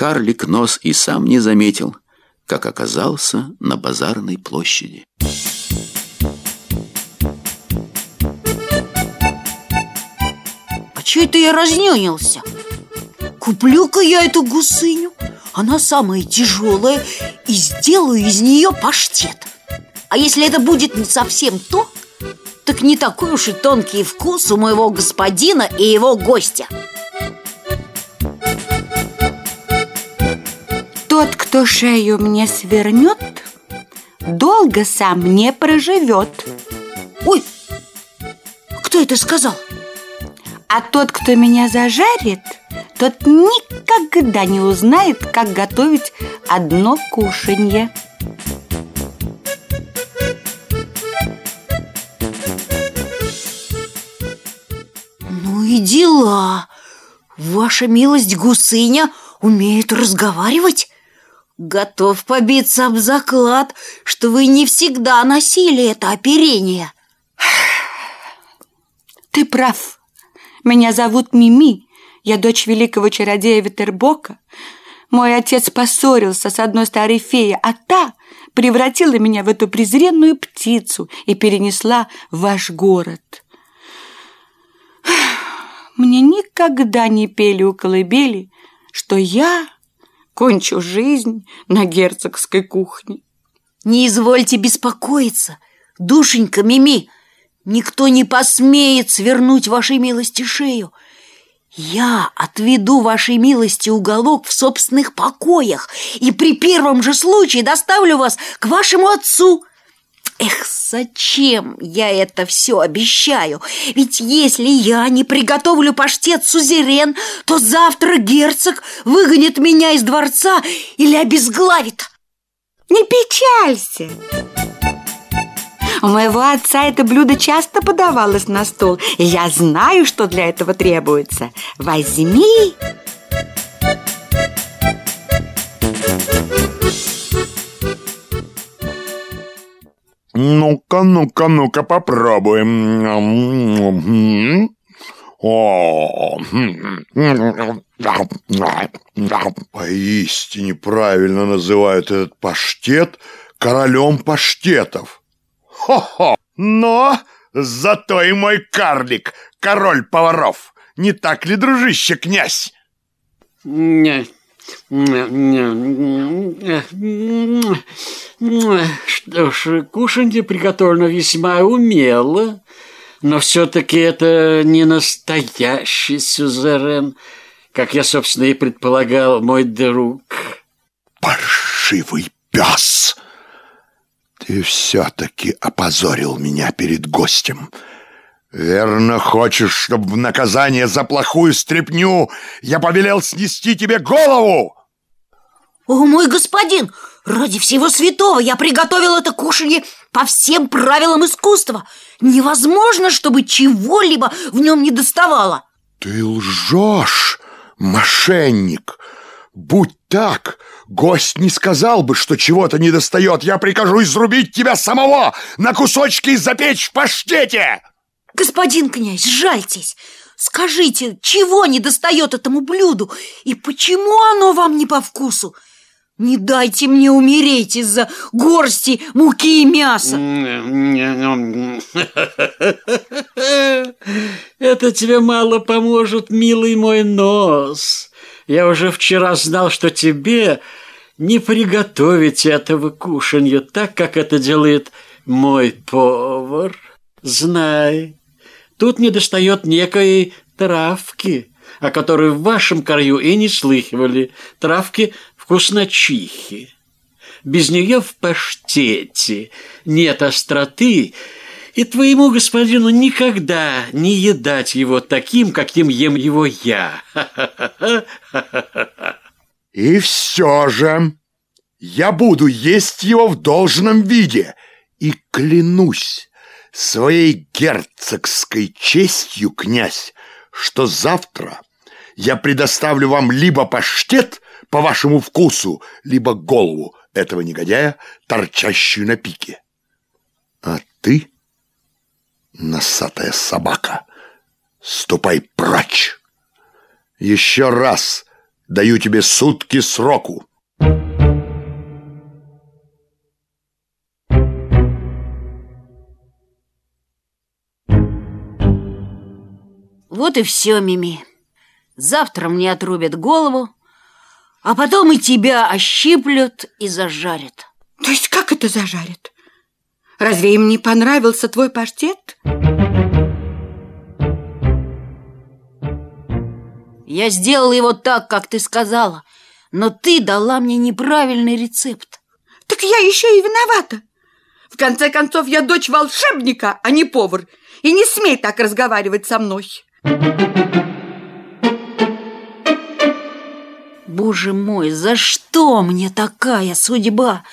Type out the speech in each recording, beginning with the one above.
карлик нос и сам не заметил, как оказался на базарной площади. А че это я разнюнился? Куплю-ка я эту гусыню Она самая тяжелая И сделаю из нее паштет А если это будет не совсем то Так не такой уж и тонкий вкус у моего господина и его гостя Тот, кто шею мне свернет Долго сам не проживет Ой, кто это сказал? А тот, кто меня зажарит тот никогда не узнает, как готовить одно кушанье. Ну и дела. Ваша милость гусыня умеет разговаривать? Готов побиться об заклад, что вы не всегда носили это оперение. Ты прав. Меня зовут Мими. Я дочь великого чародея Ветербока. Мой отец поссорился с одной старой феей, а та превратила меня в эту презренную птицу и перенесла в ваш город. Мне никогда не пели у колыбели, что я кончу жизнь на герцогской кухне. Не извольте беспокоиться, душенька Мими, никто не посмеет свернуть вашей милости шею — я отведу вашей милости уголок в собственных покоях и при первом же случае доставлю вас к вашему отцу. Эх, зачем я это все обещаю? Ведь если я не приготовлю паштет сузерен, то завтра герцог выгонит меня из дворца или обезглавит. Не печалься. У моего отца это блюдо часто подавалось на стол, я знаю, что для этого требуется. Возьми. Ну-ка, ну-ка, ну-ка, попробуем. Поистине правильно называют этот паштет королем паштетов. Хо-хо! Но зато и мой карлик, король поваров. Не так ли, дружище, князь? Не, что ж, кушанье приготовлено весьма умело, но все-таки это не настоящий сюзерен, как я, собственно, и предполагал, мой друг. Паршивый пес! Ты все-таки опозорил меня перед гостем. Верно хочешь, чтобы в наказание за плохую стряпню я повелел снести тебе голову? О, мой господин, ради всего святого я приготовил это кушанье по всем правилам искусства. Невозможно, чтобы чего-либо в нем не доставало. Ты лжешь, мошенник. Будь так, гость не сказал бы, что чего-то не достает. Я прикажу изрубить тебя самого на кусочки и запечь в паштете. Господин князь, жальтесь. Скажите, чего не достает этому блюду и почему оно вам не по вкусу? Не дайте мне умереть из-за горсти муки и мяса. Это тебе мало поможет, милый мой нос. Я уже вчера знал, что тебе не приготовить этого кушанья так, как это делает мой повар. Знай, тут не достает некой травки, о которой в вашем краю и не слыхивали, травки вкусночихи. Без нее в паштете нет остроты, и твоему господину никогда не едать его таким, каким ем его я. И все же я буду есть его в должном виде и клянусь своей герцогской честью, князь, что завтра я предоставлю вам либо паштет по вашему вкусу, либо голову этого негодяя, торчащую на пике. А ты носатая собака, ступай прочь. Еще раз Даю тебе сутки сроку. Вот и все, Мими. Завтра мне отрубят голову, а потом и тебя ощиплют и зажарят. То есть как это зажарят? Разве им не понравился твой паштет? Я сделала его так, как ты сказала, но ты дала мне неправильный рецепт. Так я еще и виновата. В конце концов, я дочь волшебника, а не повар. И не смей так разговаривать со мной. Боже мой, за что мне такая судьба?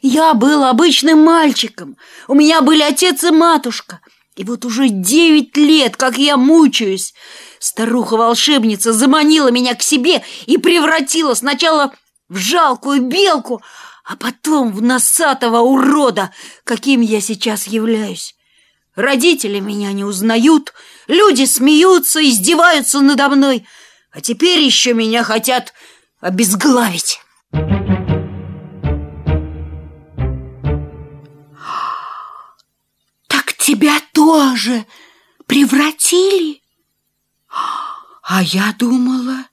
Я был обычным мальчиком. У меня были отец и матушка. И вот уже девять лет, как я мучаюсь. Старуха-волшебница заманила меня к себе и превратила сначала в жалкую белку, а потом в носатого урода, каким я сейчас являюсь. Родители меня не узнают, люди смеются, издеваются надо мной, а теперь еще меня хотят обезглавить. Так тебя тоже превратили? А я думала...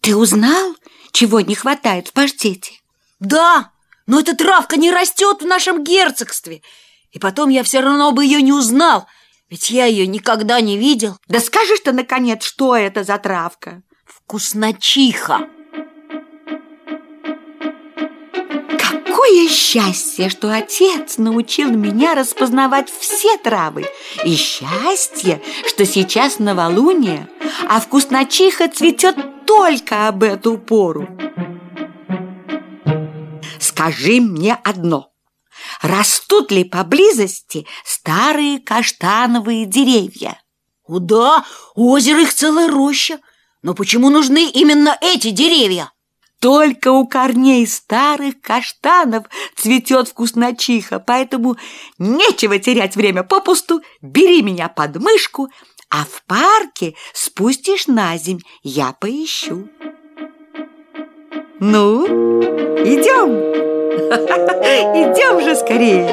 Ты узнал, чего не хватает в паштете? Да, но эта травка не растет в нашем герцогстве. И потом я все равно бы ее не узнал, ведь я ее никогда не видел. Да скажешь ты, наконец, что это за травка? Вкусночиха. Какое счастье, что отец научил меня распознавать все травы. И счастье, что сейчас новолуние, а вкусночиха цветет только об эту пору. Скажи мне одно. Растут ли поблизости старые каштановые деревья? Да, у озера их целая роща. Но почему нужны именно эти деревья? Только у корней старых каштанов цветет вкусночиха, поэтому нечего терять время попусту. Бери меня под мышку, а в парке спустишь на земь, я поищу. Ну, идем. Идем же скорее.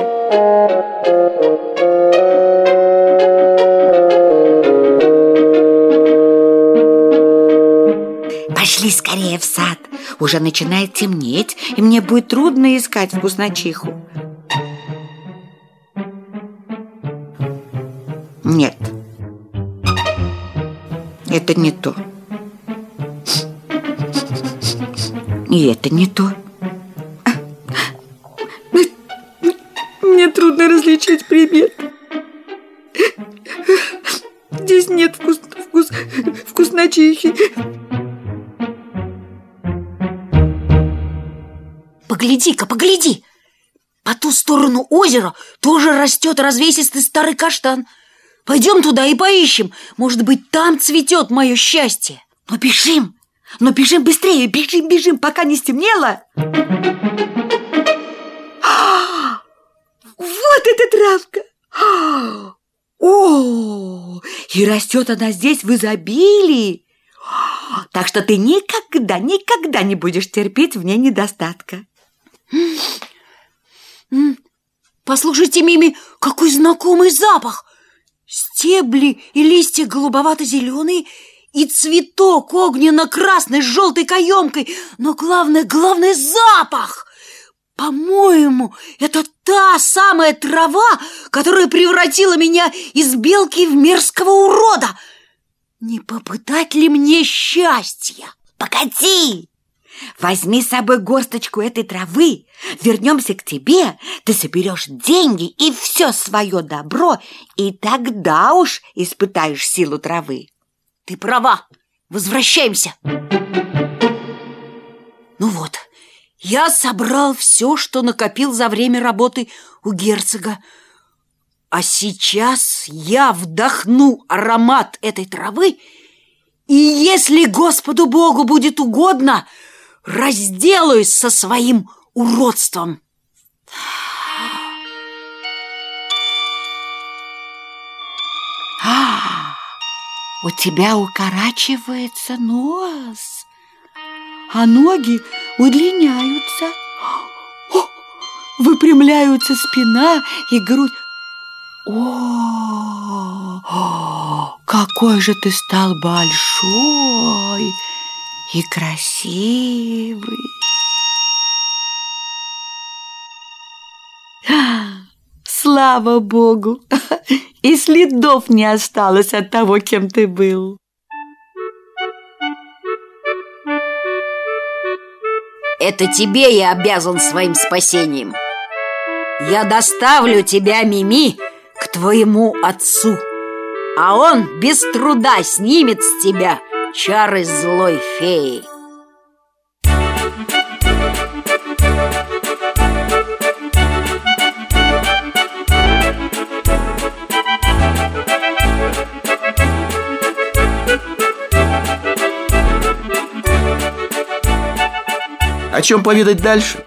Пошли скорее в сад. Уже начинает темнеть, и мне будет трудно искать вкусночиху. Нет. Это не то. И это не то. Погляди-ка, погляди! По ту сторону озера тоже растет развесистый старый каштан. Пойдем туда и поищем. Может быть, там цветет мое счастье. Но бежим! Но бежим быстрее! Бежим, бежим, пока не стемнело! А, вот эта травка! А, о, и растет она здесь в изобилии! Так что ты никогда, никогда не будешь терпеть в ней недостатка. Послушайте, Мими, какой знакомый запах! Стебли и листья голубовато-зеленые, и цветок огненно-красный с желтой каемкой, но главное, главное запах! По-моему, это та самая трава, которая превратила меня из белки в мерзкого урода. Не попытать ли мне счастья? Погоди! Возьми с собой горсточку этой травы, вернемся к тебе, ты соберешь деньги и все свое добро, и тогда уж испытаешь силу травы. Ты права, возвращаемся. Ну вот, я собрал все, что накопил за время работы у герцога. А сейчас я вдохну аромат этой травы, и если Господу Богу будет угодно – разделаюсь со своим уродством. А, у тебя укорачивается нос. а ноги удлиняются. Выпрямляются спина и грудь. О, какой же ты стал большой и красивый. Слава Богу! И следов не осталось от того, кем ты был. Это тебе я обязан своим спасением. Я доставлю тебя, Мими, твоему отцу, а он без труда снимет с тебя чары злой феи. О чем поведать дальше?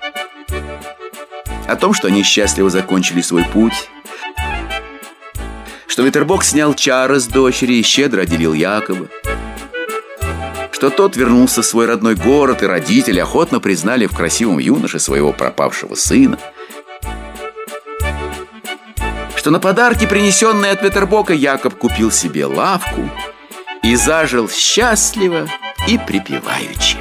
О том, что они счастливо закончили свой путь, что Ветербок снял чары с дочери и щедро отделил Якоба, что тот вернулся в свой родной город, и родители охотно признали в красивом юноше своего пропавшего сына, что на подарки, принесенные от Ветербока, Якоб купил себе лавку и зажил счастливо и припеваючи.